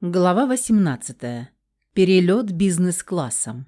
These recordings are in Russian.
Глава 18. Перелет бизнес-классом.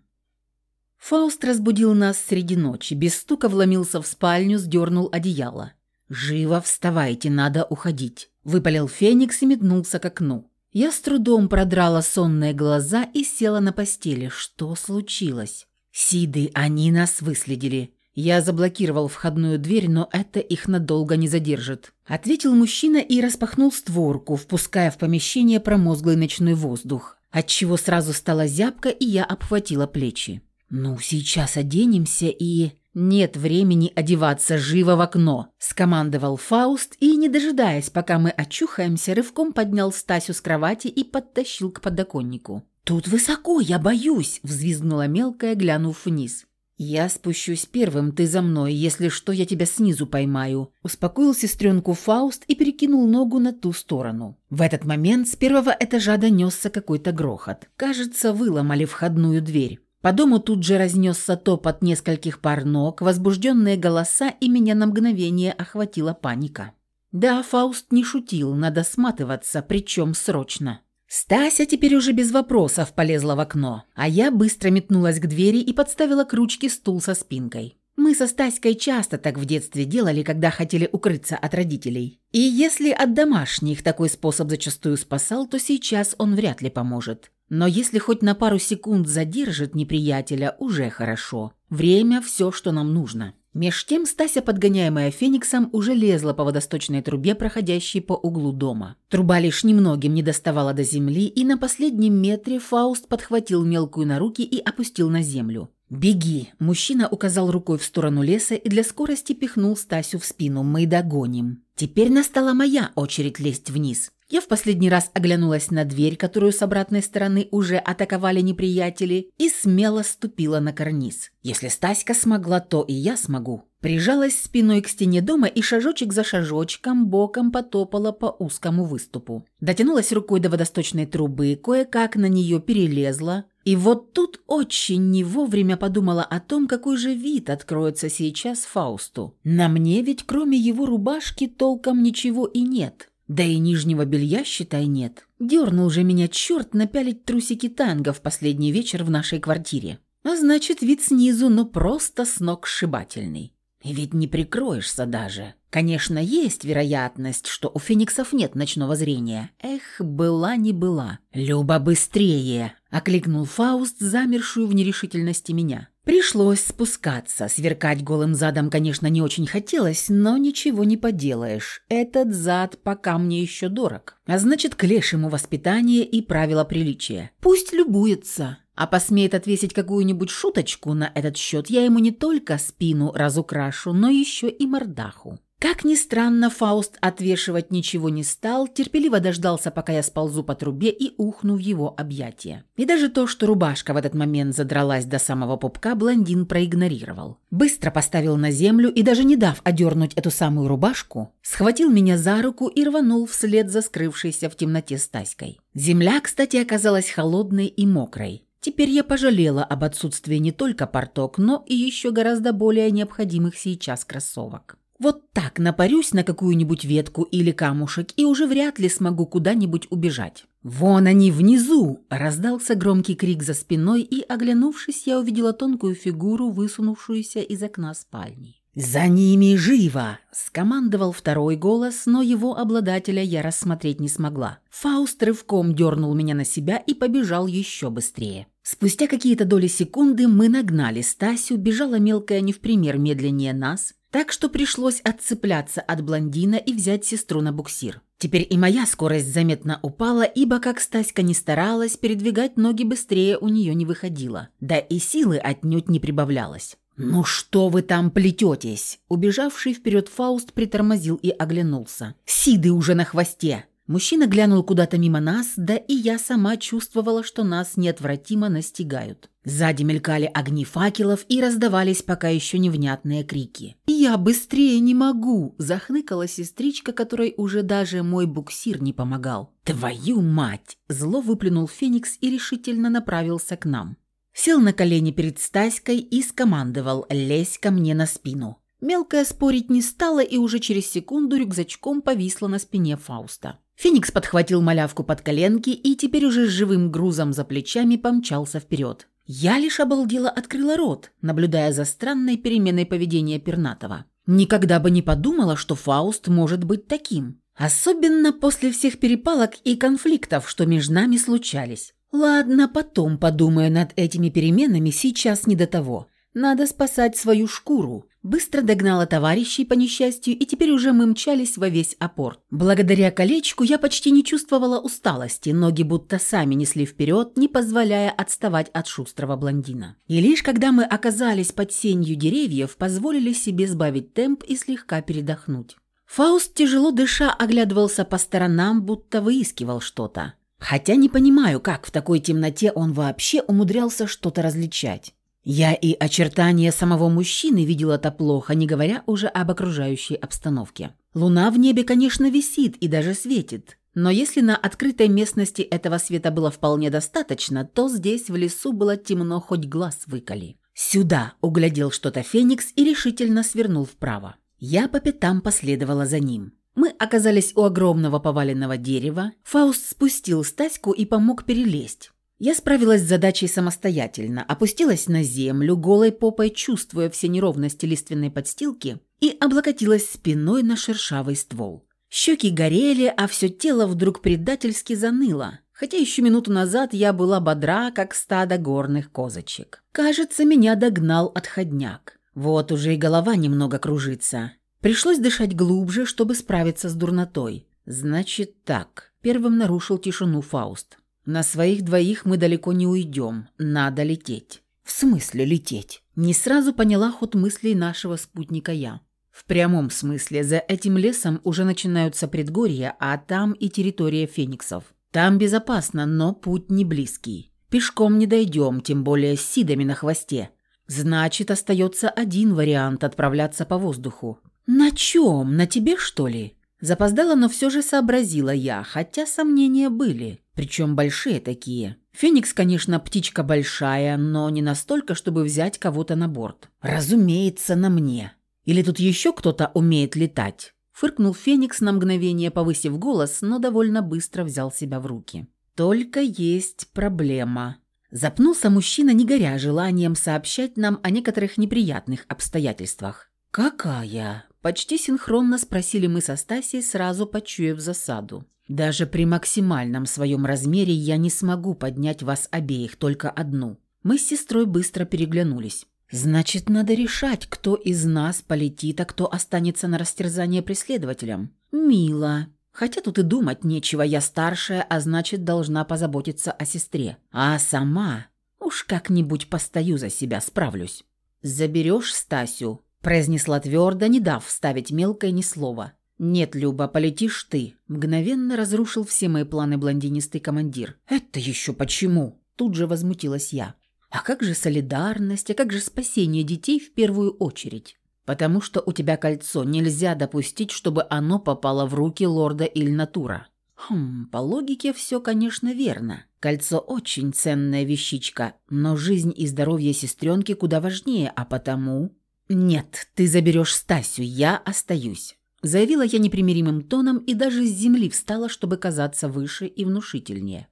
Фауст разбудил нас среди ночи, без стука вломился в спальню, сдернул одеяло. «Живо вставайте, надо уходить», – выпалил Феникс и метнулся к окну. Я с трудом продрала сонные глаза и села на постели. Что случилось? «Сиды, они нас выследили. Я заблокировал входную дверь, но это их надолго не задержит. Ответил мужчина и распахнул створку, впуская в помещение промозглый ночной воздух, отчего сразу стало зябко, и я обхватила плечи. «Ну, сейчас оденемся и...» «Нет времени одеваться живо в окно», – скомандовал Фауст и, не дожидаясь, пока мы очухаемся, рывком поднял Стасю с кровати и подтащил к подоконнику. «Тут высоко, я боюсь», – взвизгнула мелкая, глянув вниз. «Я спущусь первым, ты за мной. Если что, я тебя снизу поймаю», – успокоил сестренку Фауст и перекинул ногу на ту сторону. В этот момент с первого этажа донесся какой-то грохот. Кажется, выломали входную дверь. По дому тут же разнесся топот нескольких пар ног, возбужденные голоса, и меня на мгновение охватила паника. Да, Фауст не шутил, надо сматываться, причем срочно. Стася теперь уже без вопросов полезла в окно, а я быстро метнулась к двери и подставила к ручке стул со спинкой. Мы со Стаськой часто так в детстве делали, когда хотели укрыться от родителей. И если от домашних такой способ зачастую спасал, то сейчас он вряд ли поможет. Но если хоть на пару секунд задержит неприятеля, уже хорошо. Время – все, что нам нужно. Меж тем Стася, подгоняемая Фениксом, уже лезла по водосточной трубе, проходящей по углу дома. Труба лишь немногим не доставала до земли, и на последнем метре Фауст подхватил мелкую на руки и опустил на землю. «Беги!» – мужчина указал рукой в сторону леса и для скорости пихнул Стасю в спину. «Мы догоним!» Теперь настала моя очередь лезть вниз. Я в последний раз оглянулась на дверь, которую с обратной стороны уже атаковали неприятели, и смело ступила на карниз. Если Стаська смогла, то и я смогу. Прижалась спиной к стене дома и шажочек за шажочком боком потопала по узкому выступу. Дотянулась рукой до водосточной трубы, кое-как на нее перелезла. И вот тут очень не вовремя подумала о том, какой же вид откроется сейчас Фаусту. На мне ведь кроме его рубашки толком ничего и нет. Да и нижнего белья, считай, нет. Дернул же меня черт напялить трусики танго в последний вечер в нашей квартире. А значит, вид снизу, но просто сногсшибательный. Ведь не прикроешься даже. Конечно, есть вероятность, что у фениксов нет ночного зрения. Эх, была не была. «Люба, быстрее!» – окликнул Фауст, замершую в нерешительности меня. Пришлось спускаться. Сверкать голым задом, конечно, не очень хотелось, но ничего не поделаешь. Этот зад пока мне еще дорог. А значит, к лешему воспитание и правила приличия. Пусть любуется. А посмеет отвесить какую-нибудь шуточку на этот счет, я ему не только спину разукрашу, но еще и мордаху. Как ни странно, Фауст отвешивать ничего не стал, терпеливо дождался, пока я сползу по трубе и ухну в его объятия. И даже то, что рубашка в этот момент задралась до самого пупка, блондин проигнорировал. Быстро поставил на землю и, даже не дав одернуть эту самую рубашку, схватил меня за руку и рванул вслед за скрывшейся в темноте Стаськой. Земля, кстати, оказалась холодной и мокрой. Теперь я пожалела об отсутствии не только порток, но и еще гораздо более необходимых сейчас кроссовок. Вот так напарюсь на какую-нибудь ветку или камушек и уже вряд ли смогу куда-нибудь убежать. «Вон они внизу!» – раздался громкий крик за спиной, и, оглянувшись, я увидела тонкую фигуру, высунувшуюся из окна спальни. «За ними живо!» – скомандовал второй голос, но его обладателя я рассмотреть не смогла. Фауст рывком дернул меня на себя и побежал еще быстрее. Спустя какие-то доли секунды мы нагнали Стасю, бежала мелкая не в пример медленнее нас, так что пришлось отцепляться от блондина и взять сестру на буксир. Теперь и моя скорость заметно упала, ибо, как Стаська не старалась, передвигать ноги быстрее у нее не выходило. Да и силы отнюдь не прибавлялось. «Ну что вы там плететесь?» Убежавший вперед Фауст притормозил и оглянулся. «Сиды уже на хвосте!» Мужчина глянул куда-то мимо нас, да и я сама чувствовала, что нас неотвратимо настигают. Сзади мелькали огни факелов и раздавались пока еще невнятные крики. «Я быстрее не могу!» – захныкала сестричка, которой уже даже мой буксир не помогал. «Твою мать!» – зло выплюнул Феникс и решительно направился к нам. Сел на колени перед Стаськой и скомандовал «Лезь ко мне на спину». Мелкая спорить не стала и уже через секунду рюкзачком повисла на спине Фауста. Феникс подхватил малявку под коленки и теперь уже с живым грузом за плечами помчался вперед. Я лишь обалдела открыла рот, наблюдая за странной переменой поведения Пернатова. Никогда бы не подумала, что Фауст может быть таким. Особенно после всех перепалок и конфликтов, что между нами случались. Ладно, потом подумаю над этими переменами, сейчас не до того. Надо спасать свою шкуру. Быстро догнала товарищей по несчастью, и теперь уже мы мчались во весь опорт. Благодаря колечку я почти не чувствовала усталости, ноги будто сами несли вперед, не позволяя отставать от шустрого блондина. И лишь когда мы оказались под сенью деревьев, позволили себе сбавить темп и слегка передохнуть. Фауст, тяжело дыша, оглядывался по сторонам, будто выискивал что-то. Хотя не понимаю, как в такой темноте он вообще умудрялся что-то различать. Я и очертания самого мужчины видела-то плохо, не говоря уже об окружающей обстановке. Луна в небе, конечно, висит и даже светит. Но если на открытой местности этого света было вполне достаточно, то здесь в лесу было темно, хоть глаз выколи. «Сюда!» – углядел что-то Феникс и решительно свернул вправо. Я по пятам последовала за ним. Мы оказались у огромного поваленного дерева. Фауст спустил Стаську и помог перелезть. Я справилась с задачей самостоятельно, опустилась на землю, голой попой чувствуя все неровности лиственной подстилки, и облокотилась спиной на шершавый ствол. Щеки горели, а все тело вдруг предательски заныло, хотя еще минуту назад я была бодра, как стадо горных козочек. Кажется, меня догнал отходняк. Вот уже и голова немного кружится. Пришлось дышать глубже, чтобы справиться с дурнотой. Значит так. Первым нарушил тишину Фауст. На своих двоих мы далеко не уйдем. Надо лететь. В смысле лететь? Не сразу поняла ход мыслей нашего спутника я. В прямом смысле, за этим лесом уже начинаются предгорья, а там и территория фениксов. Там безопасно, но путь не близкий. Пешком не дойдем, тем более с сидами на хвосте. Значит, остается один вариант отправляться по воздуху. «На чем? На тебе, что ли?» Запоздала, но все же сообразила я, хотя сомнения были, причем большие такие. Феникс, конечно, птичка большая, но не настолько, чтобы взять кого-то на борт. Разумеется, на мне. Или тут еще кто-то умеет летать? Фыркнул Феникс на мгновение, повысив голос, но довольно быстро взял себя в руки. Только есть проблема. Запнулся мужчина, не горя желанием сообщать нам о некоторых неприятных обстоятельствах. «Какая?» Почти синхронно спросили мы со Стасией, сразу почуяв засаду. «Даже при максимальном своем размере я не смогу поднять вас обеих, только одну». Мы с сестрой быстро переглянулись. «Значит, надо решать, кто из нас полетит, а кто останется на растерзание преследователям». «Мило. Хотя тут и думать нечего, я старшая, а значит, должна позаботиться о сестре. А сама... Уж как-нибудь постою за себя, справлюсь». «Заберешь Стасю?» произнесла твердо, не дав вставить мелкое ни слова. «Нет, Люба, полетишь ты», – мгновенно разрушил все мои планы блондинистый командир. «Это еще почему?» – тут же возмутилась я. «А как же солидарность, а как же спасение детей в первую очередь?» «Потому что у тебя кольцо, нельзя допустить, чтобы оно попало в руки лорда Ильнатура». «Хм, по логике все, конечно, верно. Кольцо очень ценная вещичка, но жизнь и здоровье сестренки куда важнее, а потому...» «Нет, ты заберешь Стасю, я остаюсь», – заявила я непримиримым тоном и даже с земли встала, чтобы казаться выше и внушительнее.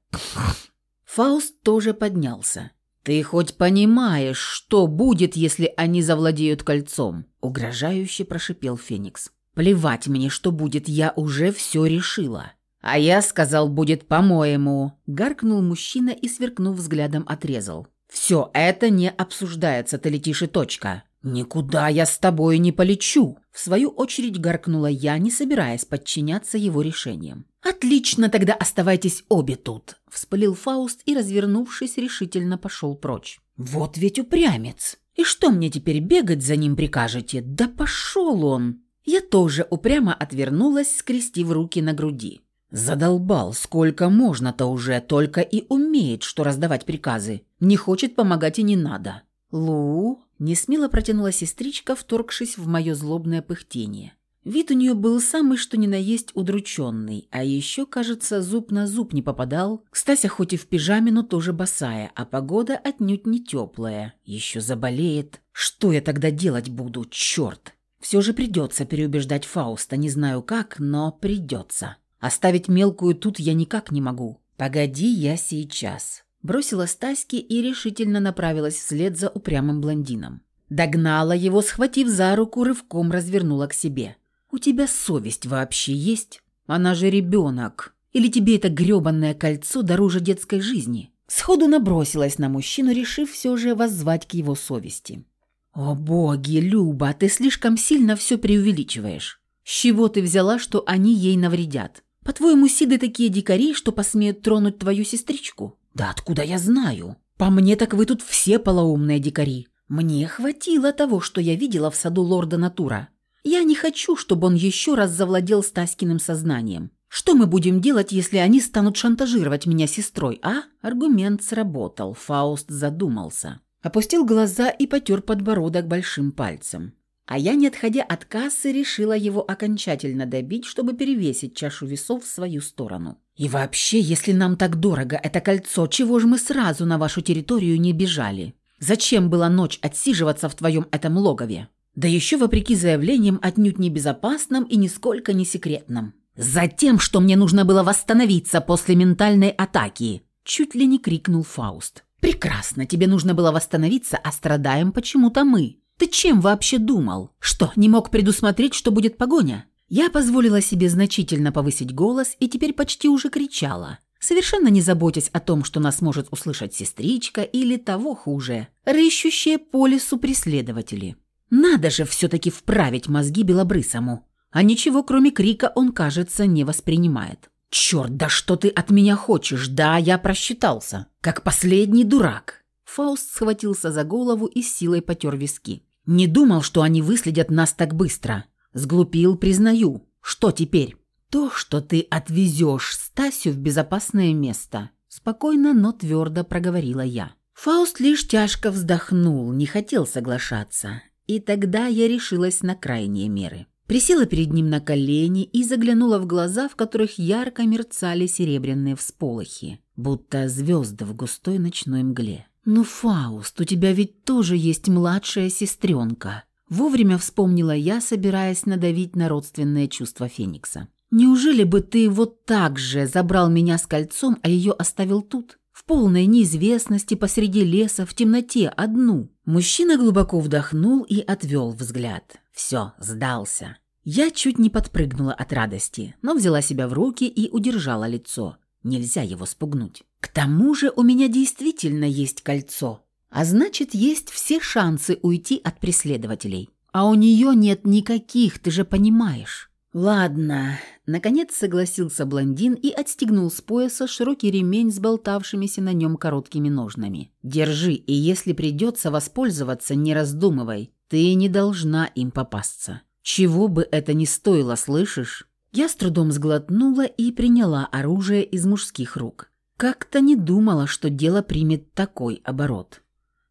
Фауст тоже поднялся. «Ты хоть понимаешь, что будет, если они завладеют кольцом?» – угрожающе прошипел Феникс. «Плевать мне, что будет, я уже все решила». «А я сказал, будет по-моему», – гаркнул мужчина и, сверкнув взглядом, отрезал. «Все это не обсуждается, ты летишь и точка. «Никуда я с тобой не полечу!» В свою очередь гаркнула я, не собираясь подчиняться его решениям. «Отлично, тогда оставайтесь обе тут!» Вспылил Фауст и, развернувшись, решительно пошел прочь. «Вот ведь упрямец! И что мне теперь бегать за ним прикажете? Да пошел он!» Я тоже упрямо отвернулась, скрестив руки на груди. Задолбал, сколько можно-то уже, только и умеет, что раздавать приказы. Не хочет помогать и не надо. «Лу?» – несмело протянула сестричка, вторгшись в мое злобное пыхтение. Вид у нее был самый что ни на есть удрученный, а еще, кажется, зуб на зуб не попадал. Стася хоть и в пижаме, но тоже босая, а погода отнюдь не теплая. Еще заболеет. Что я тогда делать буду, черт? Все же придется переубеждать Фауста, не знаю как, но придется. Оставить мелкую тут я никак не могу. Погоди, я сейчас. Бросила Стаськи и решительно направилась вслед за упрямым блондином. Догнала его, схватив за руку, рывком развернула к себе. «У тебя совесть вообще есть? Она же ребенок. Или тебе это грёбанное кольцо дороже детской жизни?» Сходу набросилась на мужчину, решив все же воззвать к его совести. «О боги, Люба, ты слишком сильно все преувеличиваешь. С чего ты взяла, что они ей навредят? По-твоему, Сиды такие дикари, что посмеют тронуть твою сестричку? Да откуда я знаю? По мне так вы тут все полоумные дикари. Мне хватило того, что я видела в саду лорда Натура. Я не хочу, чтобы он еще раз завладел Стаськиным сознанием. Что мы будем делать, если они станут шантажировать меня сестрой, а? Аргумент сработал. Фауст задумался. Опустил глаза и потер подбородок большим пальцем. А я, не отходя от кассы, решила его окончательно добить, чтобы перевесить чашу весов в свою сторону. И вообще, если нам так дорого это кольцо, чего же мы сразу на вашу территорию не бежали? Зачем было ночь отсиживаться в твоем этом логове? Да еще вопреки заявлениям отнюдь не безопасным и нисколько не секретным. «Затем, что мне нужно было восстановиться после ментальной атаки!» Чуть ли не крикнул Фауст. «Прекрасно, тебе нужно было восстановиться, а страдаем почему-то мы. Ты чем вообще думал? Что, не мог предусмотреть, что будет погоня?» Я позволила себе значительно повысить голос и теперь почти уже кричала, совершенно не заботясь о том, что нас может услышать сестричка или того хуже, рыщущие по лесу преследователи. Надо же все-таки вправить мозги белобрысому а ничего кроме крика он, кажется, не воспринимает. «Черт, да что ты от меня хочешь? Да, я просчитался. Как последний дурак!» Фауст схватился за голову и силой потер виски. «Не думал, что они выследят нас так быстро. Сглупил, признаю. Что теперь?» «То, что ты отвезешь Стасю в безопасное место», – спокойно, но твердо проговорила я. Фауст лишь тяжко вздохнул, не хотел соглашаться. И тогда я решилась на крайние меры. Присела перед ним на колени и заглянула в глаза, в которых ярко мерцали серебряные всполохи, будто звезды в густой ночной мгле. «Ну, Фауст, у тебя ведь тоже есть младшая сестренка», Вовремя вспомнила я, собираясь надавить на родственное чувство Феникса. «Неужели бы ты вот так же забрал меня с кольцом, а ее оставил тут? В полной неизвестности, посреди леса, в темноте, одну?» Мужчина глубоко вдохнул и отвел взгляд. Все, сдался. Я чуть не подпрыгнула от радости, но взяла себя в руки и удержала лицо. Нельзя его спугнуть. К тому же у меня действительно есть кольцо. А значит, есть все шансы уйти от преследователей. А у нее нет никаких, ты же понимаешь. Ладно, наконец согласился блондин и отстегнул с пояса широкий ремень с болтавшимися на нем короткими ножнами. Держи, и если придется воспользоваться, не раздумывай. Ты не должна им попасться. Чего бы это ни стоило, слышишь? Я с трудом сглотнула и приняла оружие из мужских рук. Как-то не думала, что дело примет такой оборот.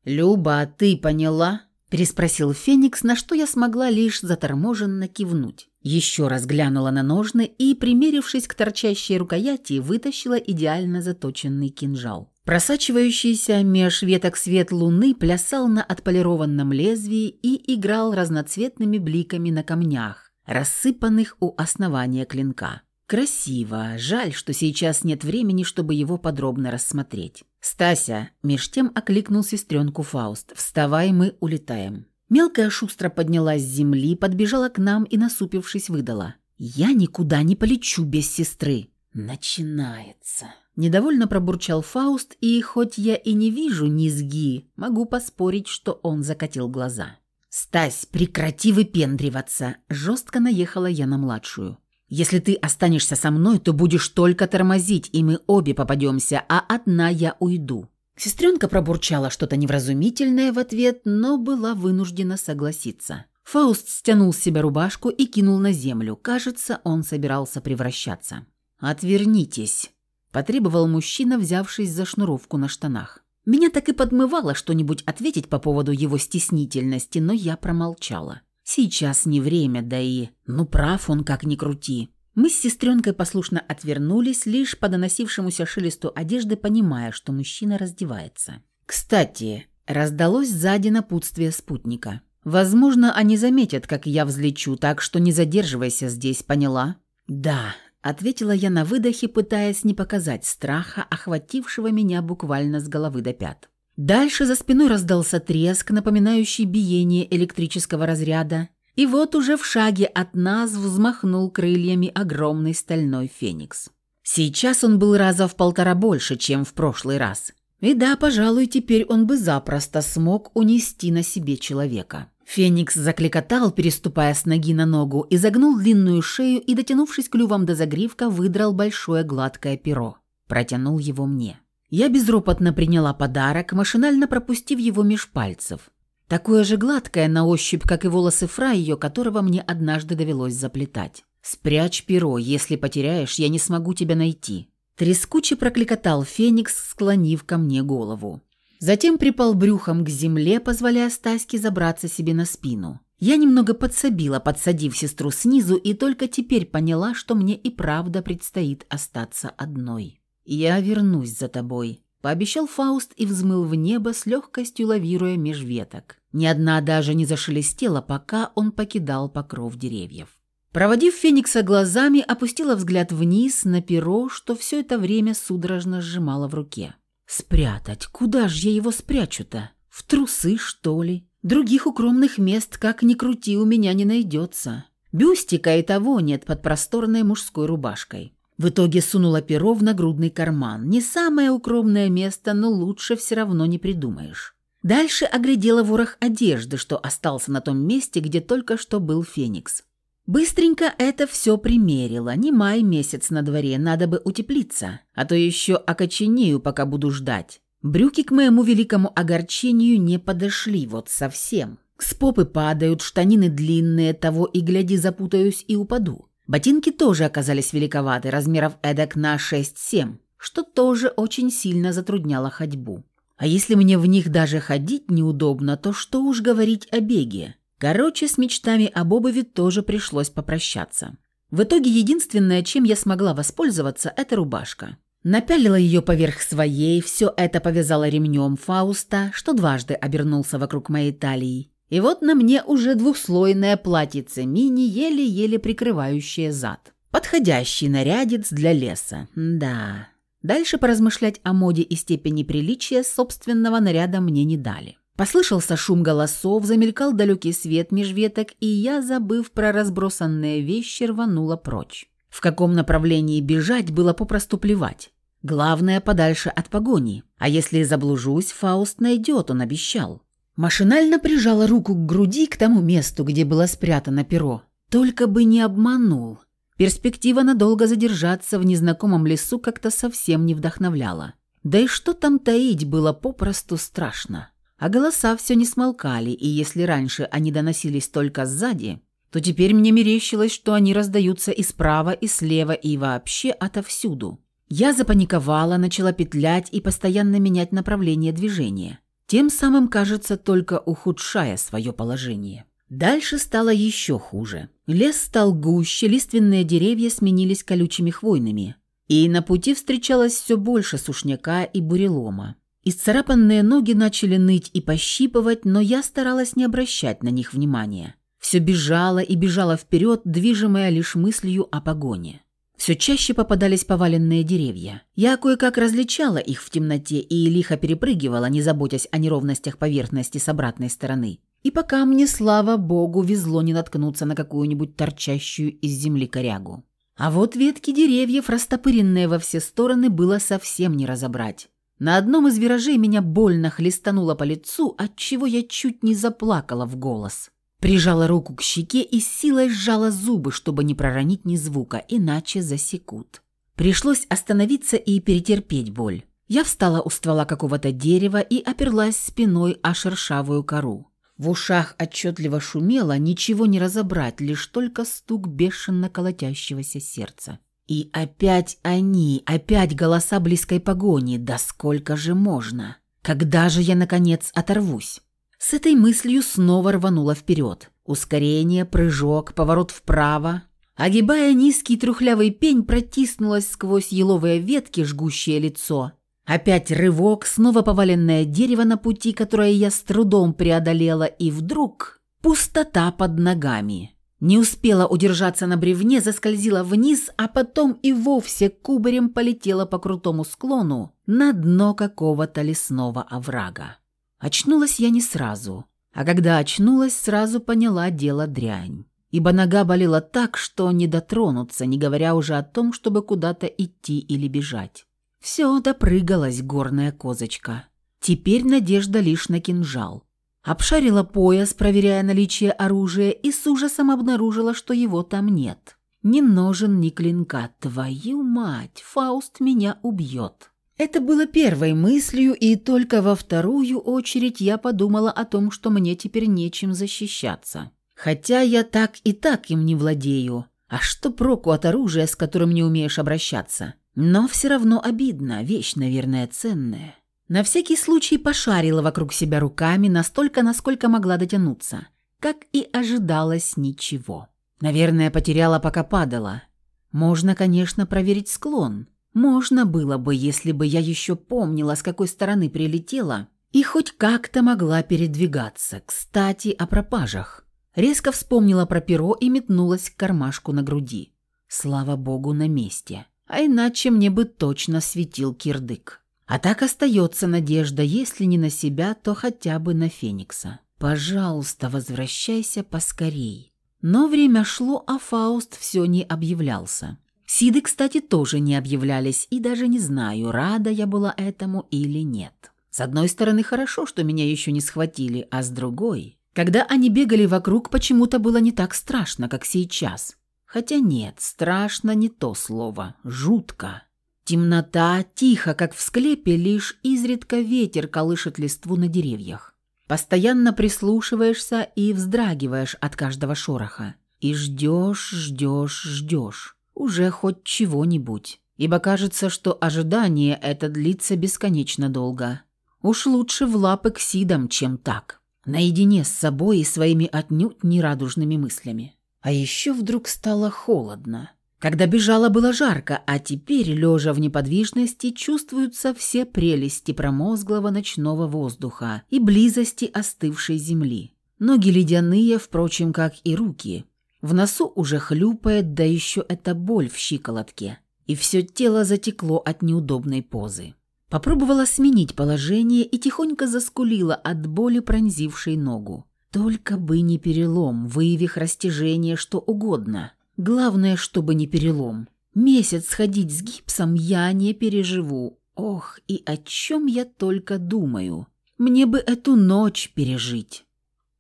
«Люба, а ты поняла?» – переспросил Феникс, на что я смогла лишь заторможенно кивнуть. Еще раз глянула на ножны и, примерившись к торчащей рукояти, вытащила идеально заточенный кинжал. Просачивающийся меж веток свет луны плясал на отполированном лезвии и играл разноцветными бликами на камнях, рассыпанных у основания клинка. Красиво, жаль, что сейчас нет времени, чтобы его подробно рассмотреть. «Стася!» – меж тем окликнул сестренку Фауст. «Вставай, мы улетаем». Мелкая шустро поднялась с земли, подбежала к нам и, насупившись, выдала. «Я никуда не полечу без сестры». «Начинается». Недовольно пробурчал Фауст, и хоть я и не вижу низги, могу поспорить, что он закатил глаза. «Стась, прекрати выпендриваться!» – жестко наехала я на младшую. «Если ты останешься со мной, то будешь только тормозить, и мы обе попадемся, а одна я уйду». Сестренка пробурчала что-то невразумительное в ответ, но была вынуждена согласиться. Фауст стянул с себя рубашку и кинул на землю. Кажется, он собирался превращаться. «Отвернитесь!» Потребовал мужчина, взявшись за шнуровку на штанах. Меня так и подмывало что-нибудь ответить по поводу его стеснительности, но я промолчала. Сейчас не время, да и... Ну, прав он, как ни крути. Мы с сестренкой послушно отвернулись, лишь по доносившемуся шелесту одежды, понимая, что мужчина раздевается. Кстати, раздалось сзади напутствие спутника. Возможно, они заметят, как я взлечу, так что не задерживайся здесь, поняла? Да, — ответила я на выдохе, пытаясь не показать страха, охватившего меня буквально с головы до пят. Дальше за спиной раздался треск, напоминающий биение электрического разряда, и вот уже в шаге от нас взмахнул крыльями огромный стальной феникс. Сейчас он был раза в полтора больше, чем в прошлый раз. И да, пожалуй, теперь он бы запросто смог унести на себе человека. Феникс закликотал, переступая с ноги на ногу, изогнул длинную шею и, дотянувшись клювом до загривка, выдрал большое гладкое перо. Протянул его мне. Я безропотно приняла подарок, машинально пропустив его меж пальцев. Такое же гладкое на ощупь, как и волосы Фрайо, которого мне однажды довелось заплетать. «Спрячь перо, если потеряешь, я не смогу тебя найти». Трескуче прокликотал Феникс, склонив ко мне голову. Затем припал брюхом к земле, позволяя Стаське забраться себе на спину. Я немного подсобила, подсадив сестру снизу, и только теперь поняла, что мне и правда предстоит остаться одной. «Я вернусь за тобой», Пообещал Фауст и взмыл в небо с легкостью лавируя меж веток. Ни одна даже не зашелестела, пока он покидал покров деревьев. Проводив Феникса глазами, опустила взгляд вниз на перо, что все это время судорожно сжимала в руке. «Спрятать? Куда же я его спрячу-то? В трусы, что ли? Других укромных мест, как ни крути, у меня не найдется. Бюстика и того нет под просторной мужской рубашкой. В итоге сунула перо в нагрудный карман. Не самое укромное место, но лучше все равно не придумаешь. Дальше оглядела ворох одежды, что остался на том месте, где только что был Феникс. Быстренько это все примерила. Не май месяц на дворе, надо бы утеплиться. А то еще окоченею, пока буду ждать. Брюки к моему великому огорчению не подошли вот совсем. С попы падают, штанины длинные, того и гляди запутаюсь и упаду. Ботинки тоже оказались великоваты, размеров эдак на 6-7, что тоже очень сильно затрудняло ходьбу. А если мне в них даже ходить неудобно, то что уж говорить о беге. Короче, с мечтами об обуви тоже пришлось попрощаться. В итоге единственное, чем я смогла воспользоваться, это рубашка. Напялила ее поверх своей, все это повязала ремнем Фауста, что дважды обернулся вокруг моей талии, и вот на мне уже двухслойное платьице мини, еле-еле прикрывающее зад. Подходящий нарядец для леса. Да. Дальше поразмышлять о моде и степени приличия собственного наряда мне не дали. Послышался шум голосов, замелькал далекий свет меж веток, и я, забыв про разбросанные вещи, рванула прочь. В каком направлении бежать было попросту плевать. Главное, подальше от погони. А если заблужусь, Фауст найдет, он обещал. Машинально прижала руку к груди к тому месту, где было спрятано перо. Только бы не обманул. Перспектива надолго задержаться в незнакомом лесу как-то совсем не вдохновляла. Да и что там таить было попросту страшно. А голоса все не смолкали, и если раньше они доносились только сзади, то теперь мне мерещилось, что они раздаются и справа, и слева, и вообще отовсюду. Я запаниковала, начала петлять и постоянно менять направление движения тем самым, кажется, только ухудшая свое положение. Дальше стало еще хуже. Лес стал гуще, лиственные деревья сменились колючими хвойными. И на пути встречалось все больше сушняка и бурелома. Исцарапанные ноги начали ныть и пощипывать, но я старалась не обращать на них внимания. Все бежала и бежала вперед, движимая лишь мыслью о погоне. Все чаще попадались поваленные деревья. Я кое-как различала их в темноте и лихо перепрыгивала, не заботясь о неровностях поверхности с обратной стороны. И пока мне, слава богу, везло не наткнуться на какую-нибудь торчащую из земли корягу. А вот ветки деревьев, растопыренные во все стороны, было совсем не разобрать. На одном из виражей меня больно хлестануло по лицу, отчего я чуть не заплакала в голос. Прижала руку к щеке и силой сжала зубы, чтобы не проронить ни звука, иначе засекут. Пришлось остановиться и перетерпеть боль. Я встала у ствола какого-то дерева и оперлась спиной о шершавую кору. В ушах отчетливо шумело, ничего не разобрать, лишь только стук бешено колотящегося сердца. И опять они, опять голоса близкой погони, да сколько же можно? Когда же я, наконец, оторвусь? С этой мыслью снова рванула вперед. Ускорение, прыжок, поворот вправо. Огибая низкий трухлявый пень, протиснулась сквозь еловые ветки, жгущее лицо. Опять рывок, снова поваленное дерево на пути, которое я с трудом преодолела, и вдруг пустота под ногами. Не успела удержаться на бревне, заскользила вниз, а потом и вовсе кубарем полетела по крутому склону на дно какого-то лесного оврага. Очнулась я не сразу, а когда очнулась, сразу поняла дело дрянь. Ибо нога болела так, что не дотронуться, не говоря уже о том, чтобы куда-то идти или бежать. Все, допрыгалась горная козочка. Теперь надежда лишь на кинжал. Обшарила пояс, проверяя наличие оружия, и с ужасом обнаружила, что его там нет. Ни ножен, ни клинка. Твою мать, Фауст меня убьет. Это было первой мыслью, и только во вторую очередь я подумала о том, что мне теперь нечем защищаться. Хотя я так и так им не владею. А что проку от оружия, с которым не умеешь обращаться? Но все равно обидно, вещь, наверное, ценная. На всякий случай пошарила вокруг себя руками настолько, насколько могла дотянуться. Как и ожидалось, ничего. Наверное, потеряла, пока падала. Можно, конечно, проверить склон. Можно было бы, если бы я еще помнила, с какой стороны прилетела, и хоть как-то могла передвигаться. Кстати, о пропажах. Резко вспомнила про перо и метнулась к кармашку на груди. Слава богу, на месте. А иначе мне бы точно светил кирдык. А так остается надежда, если не на себя, то хотя бы на Феникса. Пожалуйста, возвращайся поскорей. Но время шло, а Фауст все не объявлялся. Сиды, кстати, тоже не объявлялись, и даже не знаю, рада я была этому или нет. С одной стороны, хорошо, что меня еще не схватили, а с другой... Когда они бегали вокруг, почему-то было не так страшно, как сейчас. Хотя нет, страшно не то слово, жутко. Темнота, тихо, как в склепе, лишь изредка ветер колышет листву на деревьях. Постоянно прислушиваешься и вздрагиваешь от каждого шороха. И ждешь, ждешь, ждешь. Уже хоть чего-нибудь. Ибо кажется, что ожидание это длится бесконечно долго. Уж лучше в лапы к сидам, чем так. Наедине с собой и своими отнюдь нерадужными мыслями. А еще вдруг стало холодно. Когда бежала, было жарко, а теперь, лежа в неподвижности, чувствуются все прелести промозглого ночного воздуха и близости остывшей земли. Ноги ледяные, впрочем, как и руки. В носу уже хлюпает, да еще эта боль в щиколотке. И все тело затекло от неудобной позы. Попробовала сменить положение и тихонько заскулила от боли, пронзившей ногу. Только бы не перелом, выявив растяжение, что угодно. Главное, чтобы не перелом. Месяц ходить с гипсом я не переживу. Ох, и о чем я только думаю. Мне бы эту ночь пережить.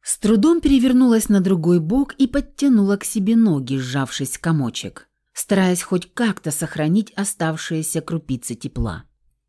С трудом перевернулась на другой бок и подтянула к себе ноги, сжавшись в комочек, стараясь хоть как-то сохранить оставшиеся крупицы тепла.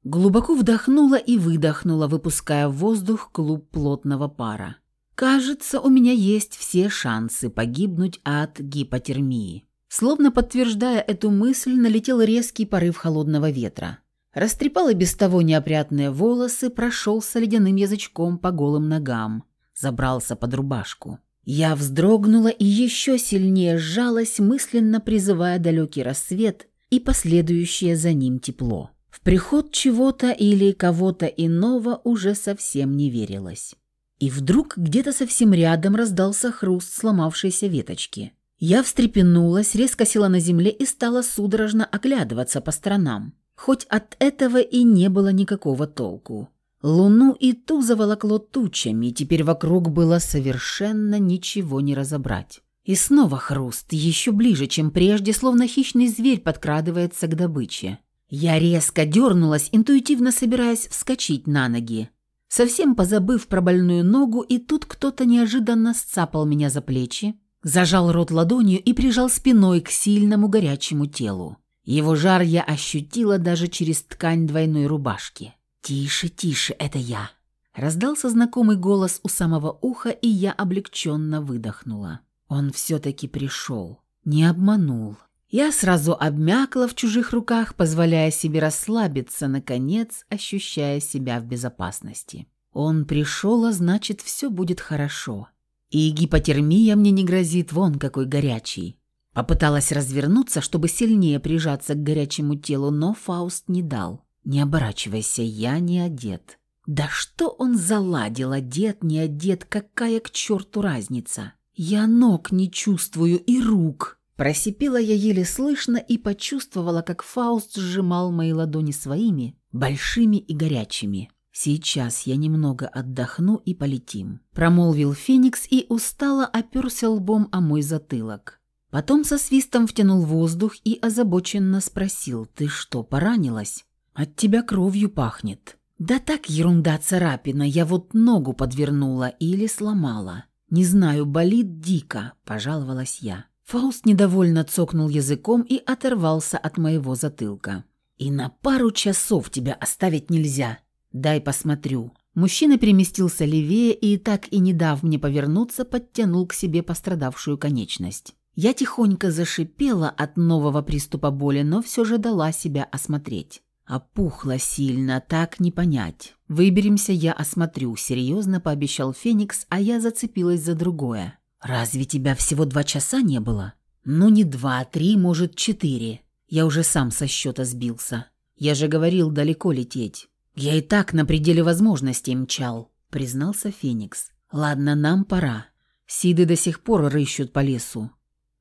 Глубоко вдохнула и выдохнула, выпуская в воздух клуб плотного пара. Кажется, у меня есть все шансы погибнуть от гипотермии. Словно подтверждая эту мысль, налетел резкий порыв холодного ветра. Растрепал и без того неопрятные волосы, прошелся ледяным язычком по голым ногам, забрался под рубашку. Я вздрогнула и еще сильнее сжалась, мысленно призывая далекий рассвет и последующее за ним тепло. В приход чего-то или кого-то иного уже совсем не верилось. И вдруг где-то совсем рядом раздался хруст сломавшейся веточки. Я встрепенулась, резко села на земле и стала судорожно оглядываться по сторонам. Хоть от этого и не было никакого толку. Луну и ту заволокло тучами, теперь вокруг было совершенно ничего не разобрать. И снова хруст, еще ближе, чем прежде, словно хищный зверь подкрадывается к добыче. Я резко дернулась, интуитивно собираясь вскочить на ноги совсем позабыв про больную ногу, и тут кто-то неожиданно сцапал меня за плечи, зажал рот ладонью и прижал спиной к сильному горячему телу. Его жар я ощутила даже через ткань двойной рубашки. «Тише, тише, это я!» Раздался знакомый голос у самого уха, и я облегченно выдохнула. Он все-таки пришел. Не обманул. Я сразу обмякла в чужих руках, позволяя себе расслабиться, наконец, ощущая себя в безопасности. Он пришел, а значит, все будет хорошо. И гипотермия мне не грозит, вон какой горячий. Попыталась развернуться, чтобы сильнее прижаться к горячему телу, но Фауст не дал. «Не оборачивайся, я не одет». «Да что он заладил, одет, не одет, какая к черту разница?» «Я ног не чувствую и рук!» Просипела я еле слышно и почувствовала, как Фауст сжимал мои ладони своими, большими и горячими. «Сейчас я немного отдохну и полетим», – промолвил Феникс и устало оперся лбом о мой затылок. Потом со свистом втянул воздух и озабоченно спросил, «Ты что, поранилась? От тебя кровью пахнет». «Да так ерунда царапина, я вот ногу подвернула или сломала. Не знаю, болит дико», – пожаловалась я. Фауст недовольно цокнул языком и оторвался от моего затылка. «И на пару часов тебя оставить нельзя. Дай посмотрю». Мужчина переместился левее и, так и не дав мне повернуться, подтянул к себе пострадавшую конечность. Я тихонько зашипела от нового приступа боли, но все же дала себя осмотреть. Опухла сильно, так не понять. «Выберемся, я осмотрю», — серьезно пообещал Феникс, а я зацепилась за другое. «Разве тебя всего два часа не было?» «Ну, не два, три, может, четыре. Я уже сам со счета сбился. Я же говорил далеко лететь. Я и так на пределе возможностей мчал», — признался Феникс. «Ладно, нам пора. Сиды до сих пор рыщут по лесу.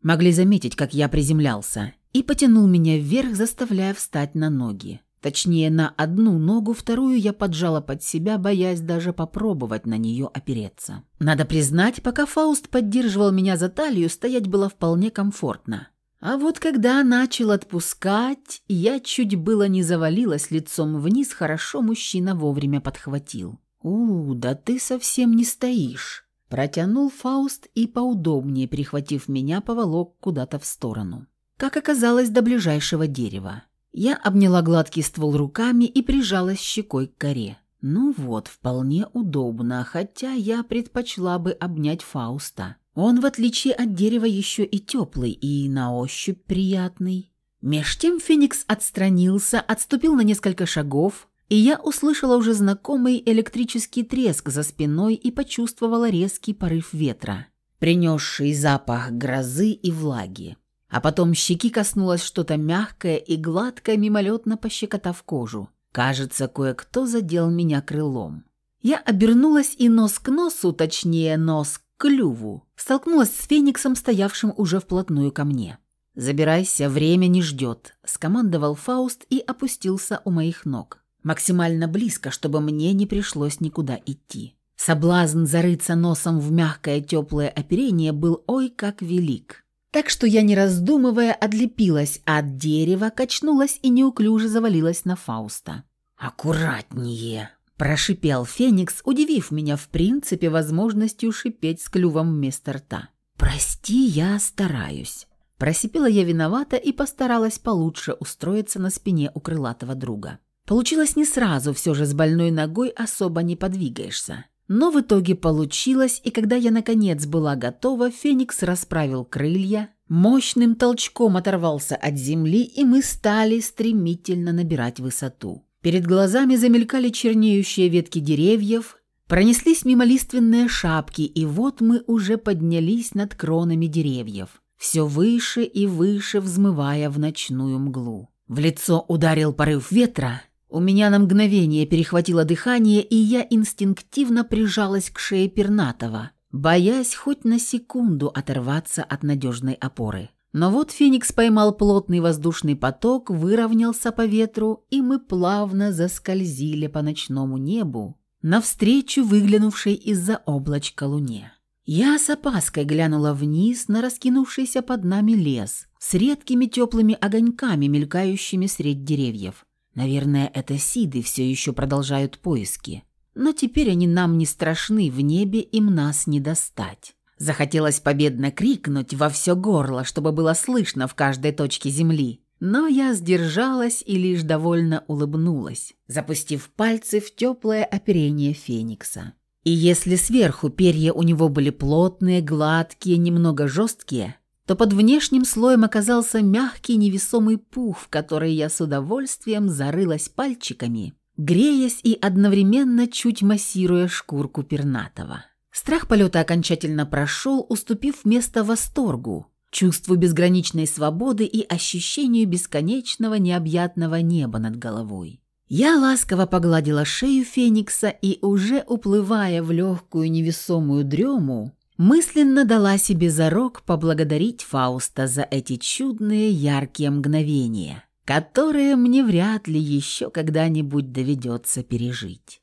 Могли заметить, как я приземлялся, и потянул меня вверх, заставляя встать на ноги. Точнее, на одну ногу, вторую я поджала под себя, боясь даже попробовать на нее опереться. Надо признать, пока Фауст поддерживал меня за талию, стоять было вполне комфортно. А вот когда начал отпускать, я чуть было не завалилась лицом вниз, хорошо мужчина вовремя подхватил. «У, да ты совсем не стоишь!» Протянул Фауст и, поудобнее прихватив меня, поволок куда-то в сторону. Как оказалось, до ближайшего дерева. Я обняла гладкий ствол руками и прижалась щекой к коре. Ну вот, вполне удобно, хотя я предпочла бы обнять Фауста. Он, в отличие от дерева, еще и теплый, и на ощупь приятный. Меж тем Феникс отстранился, отступил на несколько шагов, и я услышала уже знакомый электрический треск за спиной и почувствовала резкий порыв ветра, принесший запах грозы и влаги. А потом щеки коснулось что-то мягкое и гладкое, мимолетно пощекотав кожу. Кажется, кое-кто задел меня крылом. Я обернулась и нос к носу, точнее, нос к клюву, столкнулась с Фениксом, стоявшим уже вплотную ко мне. «Забирайся, время не ждет», – скомандовал Фауст и опустился у моих ног. Максимально близко, чтобы мне не пришлось никуда идти. Соблазн зарыться носом в мягкое теплое оперение был ой как велик. Так что я, не раздумывая, отлепилась от дерева, качнулась и неуклюже завалилась на Фауста. «Аккуратнее!» – прошипел Феникс, удивив меня в принципе возможностью шипеть с клювом вместо рта. «Прости, я стараюсь». Просипела я виновата и постаралась получше устроиться на спине у крылатого друга. Получилось не сразу, все же с больной ногой особо не подвигаешься. Но в итоге получилось, и когда я наконец была готова, Феникс расправил крылья, мощным толчком оторвался от земли, и мы стали стремительно набирать высоту. Перед глазами замелькали чернеющие ветки деревьев, пронеслись мимо лиственные шапки, и вот мы уже поднялись над кронами деревьев, все выше и выше взмывая в ночную мглу. В лицо ударил порыв ветра, у меня на мгновение перехватило дыхание, и я инстинктивно прижалась к шее Пернатова, боясь хоть на секунду оторваться от надежной опоры. Но вот Феникс поймал плотный воздушный поток, выровнялся по ветру, и мы плавно заскользили по ночному небу, навстречу выглянувшей из-за облачка луне. Я с опаской глянула вниз на раскинувшийся под нами лес с редкими теплыми огоньками, мелькающими средь деревьев. Наверное, это Сиды все еще продолжают поиски. Но теперь они нам не страшны, в небе им нас не достать. Захотелось победно крикнуть во все горло, чтобы было слышно в каждой точке земли. Но я сдержалась и лишь довольно улыбнулась, запустив пальцы в теплое оперение феникса. И если сверху перья у него были плотные, гладкие, немного жесткие, то под внешним слоем оказался мягкий невесомый пух, в который я с удовольствием зарылась пальчиками, греясь и одновременно чуть массируя шкурку пернатого. Страх полета окончательно прошел, уступив место восторгу, чувству безграничной свободы и ощущению бесконечного необъятного неба над головой. Я ласково погладила шею Феникса и, уже уплывая в легкую невесомую дрему, Мысленно дала себе зарок поблагодарить Фауста за эти чудные яркие мгновения, которые мне вряд ли еще когда-нибудь доведется пережить.